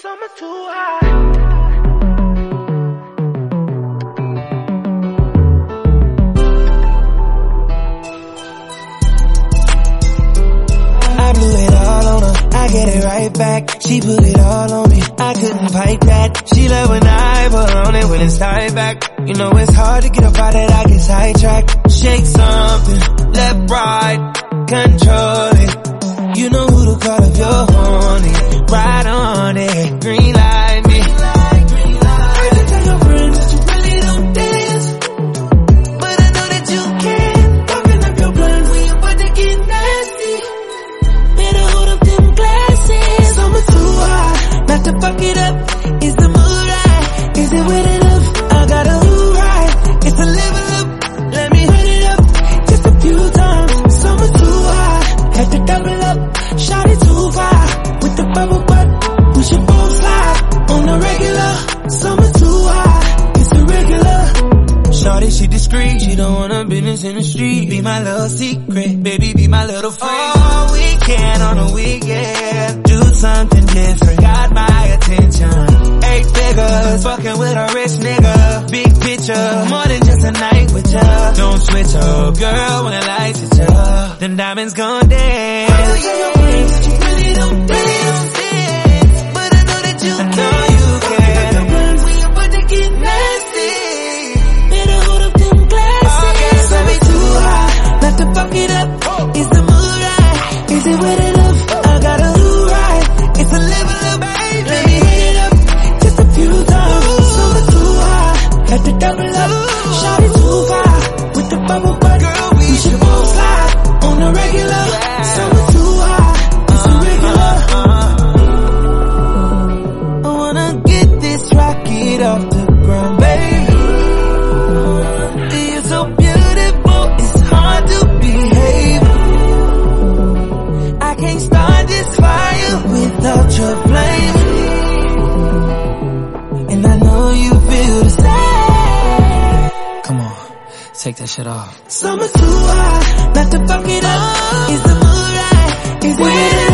Summer too. I get it right back. She put it all on me, I couldn't fight that. She love when I put on it when it's tied back. You know it's hard to get up out that I get sidetracked. Shake something, left, right, control Shorty, she discreet. She don't want her business in the street. Be my little secret, baby, be my little freak. All weekend on a weekend, do something different. Got my attention. Eight figures, fucking with a rich nigga. Big picture, more than just a night with ya. Don't switch up, girl, when the lights hit ya. Then diamonds gon' dance. Oh, you really don't. Take that shit off. Summer's too hot, not to fuck it up. Is the is it?